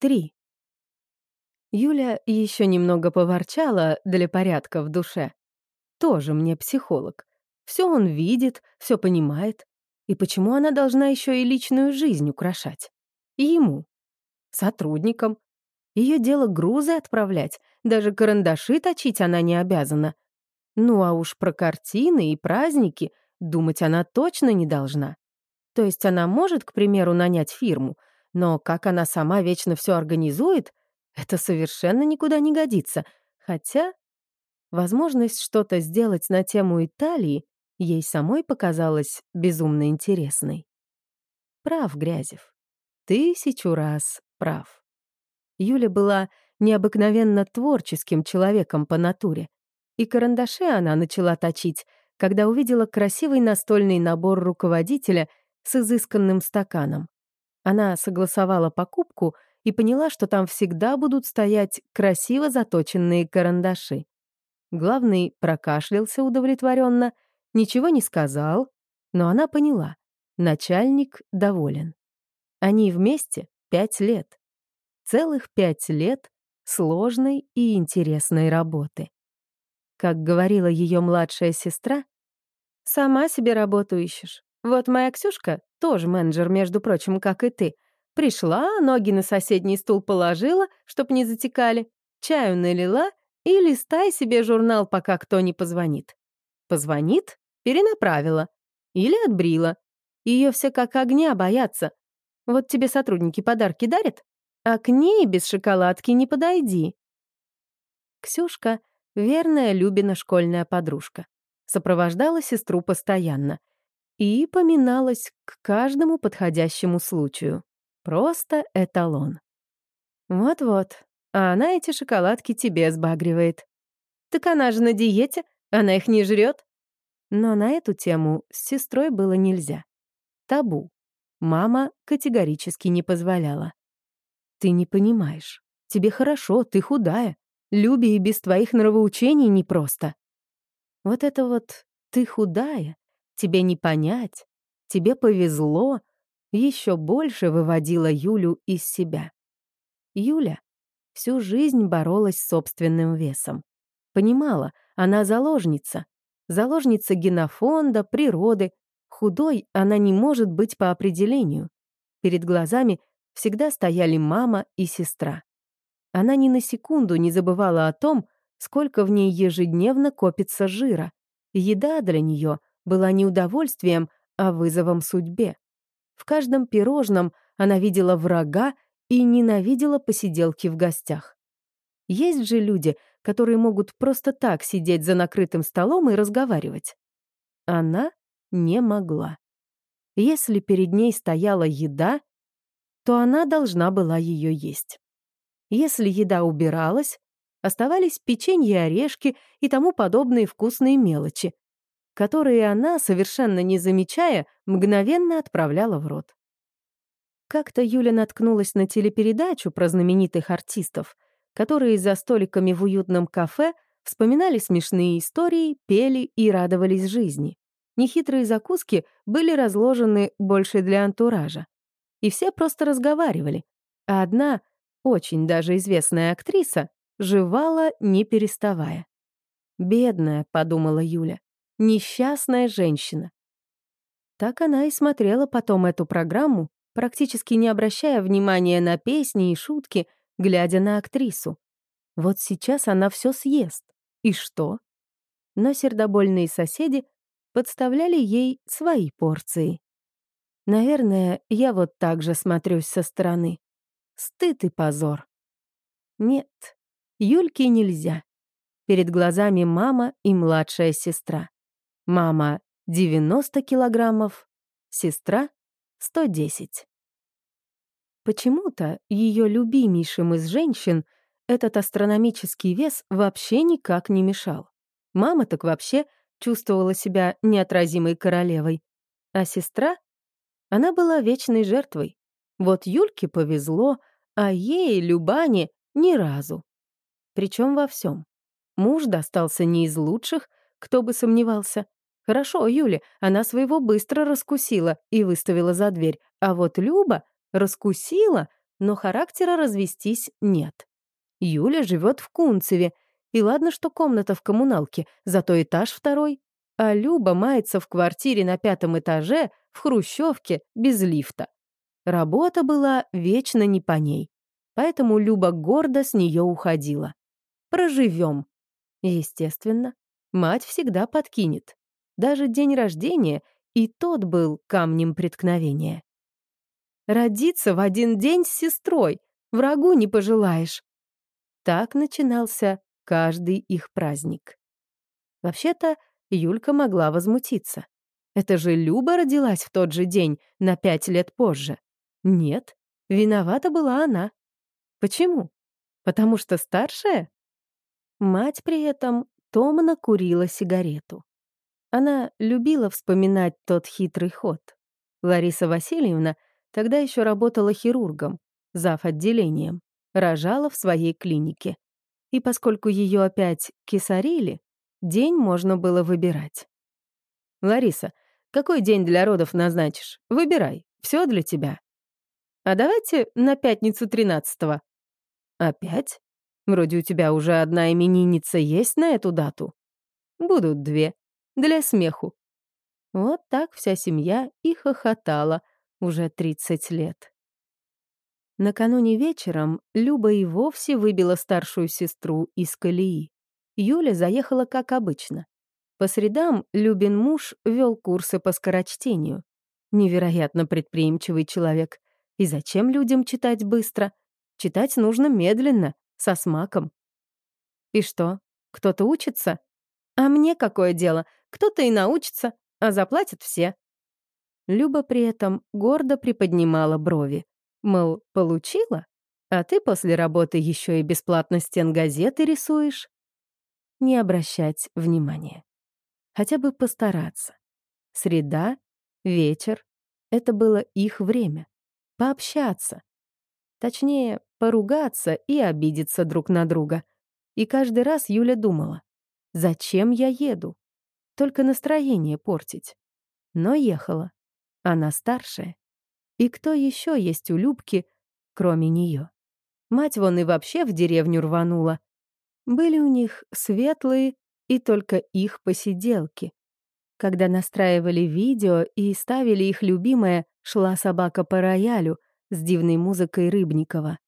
Три. Юля еще немного поворчала для порядка в душе. Тоже мне психолог. Все он видит, все понимает. И почему она должна еще и личную жизнь украшать? И ему, сотрудникам. Ее дело грузы отправлять, даже карандаши точить она не обязана. Ну а уж про картины и праздники думать она точно не должна. То есть она может, к примеру, нанять фирму, но как она сама вечно все организует, это совершенно никуда не годится. Хотя возможность что-то сделать на тему Италии ей самой показалась безумно интересной. Прав, Грязев. Тысячу раз прав. Юля была необыкновенно творческим человеком по натуре. И карандаши она начала точить, когда увидела красивый настольный набор руководителя с изысканным стаканом. Она согласовала покупку и поняла, что там всегда будут стоять красиво заточенные карандаши. Главный прокашлялся удовлетворенно, ничего не сказал, но она поняла — начальник доволен. Они вместе пять лет. Целых пять лет сложной и интересной работы. Как говорила ее младшая сестра, «Сама себе работу ищешь. Вот моя Ксюшка, тоже менеджер, между прочим, как и ты, пришла, ноги на соседний стул положила, чтоб не затекали, чаю налила и листай себе журнал, пока кто не позвонит. Позвонит — перенаправила. Или отбрила. Ее все как огня боятся. Вот тебе сотрудники подарки дарят, а к ней без шоколадки не подойди. Ксюшка — верная Любина школьная подружка. Сопровождала сестру постоянно. И поминалась к каждому подходящему случаю. Просто эталон. Вот-вот, а она эти шоколадки тебе сбагривает. Так она же на диете, она их не жрет. Но на эту тему с сестрой было нельзя. Табу. Мама категорически не позволяла. Ты не понимаешь. Тебе хорошо, ты худая. Люби и без твоих нравоучений непросто. Вот это вот «ты худая», «тебе не понять», «тебе повезло» еще больше выводило Юлю из себя. Юля всю жизнь боролась с собственным весом. Понимала, она заложница. Заложница генофонда, природы. Худой она не может быть по определению. Перед глазами всегда стояли мама и сестра. Она ни на секунду не забывала о том, сколько в ней ежедневно копится жира. Еда для нее была не удовольствием, а вызовом судьбе. В каждом пирожном она видела врага и ненавидела посиделки в гостях. Есть же люди, которые могут просто так сидеть за накрытым столом и разговаривать. Она не могла. Если перед ней стояла еда, то она должна была ее есть. Если еда убиралась, оставались печенье орешки и тому подобные вкусные мелочи, которые она, совершенно не замечая, мгновенно отправляла в рот. Как-то Юля наткнулась на телепередачу про знаменитых артистов, которые за столиками в уютном кафе вспоминали смешные истории, пели и радовались жизни. Нехитрые закуски были разложены больше для антуража и все просто разговаривали, а одна, очень даже известная актриса, жевала, не переставая. «Бедная», — подумала Юля, — «несчастная женщина». Так она и смотрела потом эту программу, практически не обращая внимания на песни и шутки, глядя на актрису. Вот сейчас она все съест. И что? Но сердобольные соседи подставляли ей свои порции. Наверное, я вот так же смотрюсь со стороны. Стыд и позор. Нет, Юльке нельзя. Перед глазами мама и младшая сестра. Мама — 90 килограммов, сестра — 110. Почему-то ее любимейшим из женщин этот астрономический вес вообще никак не мешал. Мама так вообще чувствовала себя неотразимой королевой, а сестра она была вечной жертвой. Вот Юльке повезло, а ей, Любане, ни разу. Причем во всем. Муж достался не из лучших, кто бы сомневался. Хорошо, Юля, она своего быстро раскусила и выставила за дверь, а вот Люба раскусила, но характера развестись нет. Юля живет в Кунцеве, и ладно, что комната в коммуналке, зато этаж второй. А Люба мается в квартире на пятом этаже, в хрущевке, без лифта. Работа была вечно не по ней. Поэтому Люба гордо с нее уходила. Проживем. Естественно, мать всегда подкинет. Даже день рождения, и тот был камнем преткновения. Родиться в один день с сестрой, врагу не пожелаешь. Так начинался каждый их праздник. Вообще-то, Юлька могла возмутиться. Это же Люба родилась в тот же день, на пять лет позже. Нет, виновата была она. Почему? Потому что старшая? Мать при этом томно курила сигарету. Она любила вспоминать тот хитрый ход. Лариса Васильевна тогда еще работала хирургом, зав. отделением, рожала в своей клинике. И поскольку ее опять кисарили, день можно было выбирать. «Лариса, какой день для родов назначишь? Выбирай, все для тебя». «А давайте на пятницу тринадцатого». «Опять? Вроде у тебя уже одна именинница есть на эту дату. Будут две. Для смеху. Вот так вся семья и хохотала уже 30 лет. Накануне вечером Люба и вовсе выбила старшую сестру из колеи. Юля заехала как обычно. По средам Любин муж вел курсы по скорочтению. Невероятно предприимчивый человек. И зачем людям читать быстро? Читать нужно медленно, со смаком. И что, кто-то учится? А мне какое дело? Кто-то и научится, а заплатят все. Люба при этом гордо приподнимала брови. Мол, получила? А ты после работы еще и бесплатно стен газеты рисуешь? Не обращать внимания. Хотя бы постараться. Среда, вечер — это было их время. Пообщаться. Точнее, поругаться и обидеться друг на друга. И каждый раз Юля думала, зачем я еду? Только настроение портить. Но ехала. Она старшая. И кто еще есть у Любки, кроме нее? Мать вон и вообще в деревню рванула. Были у них светлые и только их посиделки. Когда настраивали видео и ставили их любимое «Шла собака по роялю» с дивной музыкой Рыбникова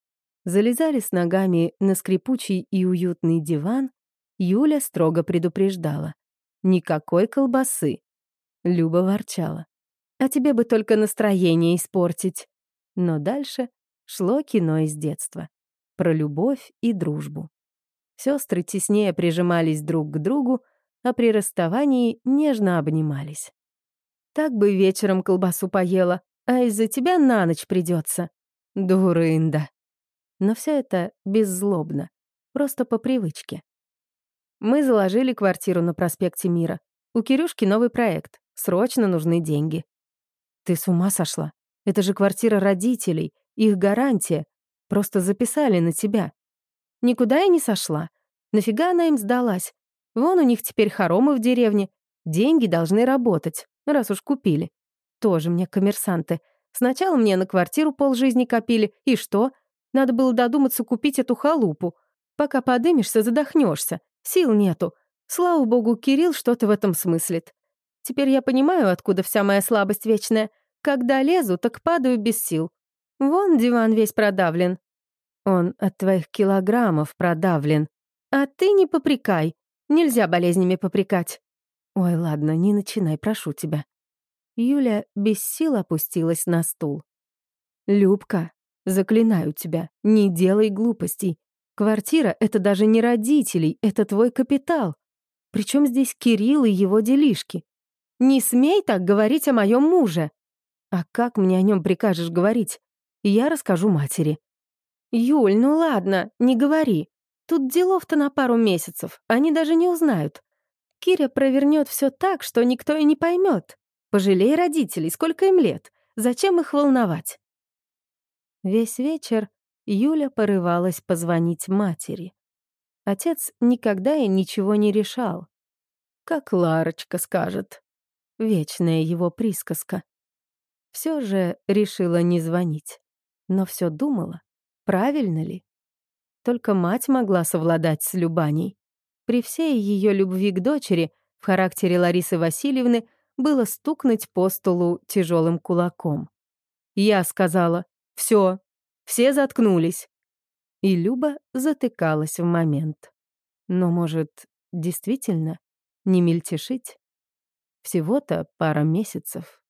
залезали с ногами на скрипучий и уютный диван, Юля строго предупреждала. «Никакой колбасы!» Люба ворчала. «А тебе бы только настроение испортить!» Но дальше шло кино из детства. Про любовь и дружбу. Сестры теснее прижимались друг к другу, а при расставании нежно обнимались. «Так бы вечером колбасу поела, а из-за тебя на ночь придется. Дурында!» Но все это беззлобно, просто по привычке. Мы заложили квартиру на проспекте Мира. У Кирюшки новый проект. Срочно нужны деньги. Ты с ума сошла? Это же квартира родителей, их гарантия. Просто записали на тебя. Никуда я не сошла. Нафига она им сдалась? Вон у них теперь хоромы в деревне. Деньги должны работать, раз уж купили. Тоже мне коммерсанты. Сначала мне на квартиру полжизни копили, и что? Надо было додуматься купить эту халупу. Пока подымешься, задохнешься. Сил нету. Слава богу, Кирилл что-то в этом смыслит. Теперь я понимаю, откуда вся моя слабость вечная. Когда лезу, так падаю без сил. Вон диван весь продавлен. Он от твоих килограммов продавлен. А ты не попрекай. Нельзя болезнями попрекать. Ой, ладно, не начинай, прошу тебя. Юля без сил опустилась на стул. Любка, Заклинаю тебя, не делай глупостей. Квартира — это даже не родителей, это твой капитал. Причем здесь Кирилл и его делишки? Не смей так говорить о моем муже. А как мне о нем прикажешь говорить? Я расскажу матери. Юль, ну ладно, не говори. Тут делов-то на пару месяцев, они даже не узнают. Киря провернет все так, что никто и не поймет. Пожалей родителей, сколько им лет. Зачем их волновать? Весь вечер Юля порывалась позвонить матери. Отец никогда и ничего не решал. Как Ларочка скажет. Вечная его присказка. Все же решила не звонить. Но все думала, правильно ли? Только мать могла совладать с Любаней. При всей ее любви к дочери в характере Ларисы Васильевны было стукнуть по столу тяжелым кулаком. Я сказала «Все, все заткнулись». И Люба затыкалась в момент. Но, может, действительно не мельтешить? Всего-то пара месяцев.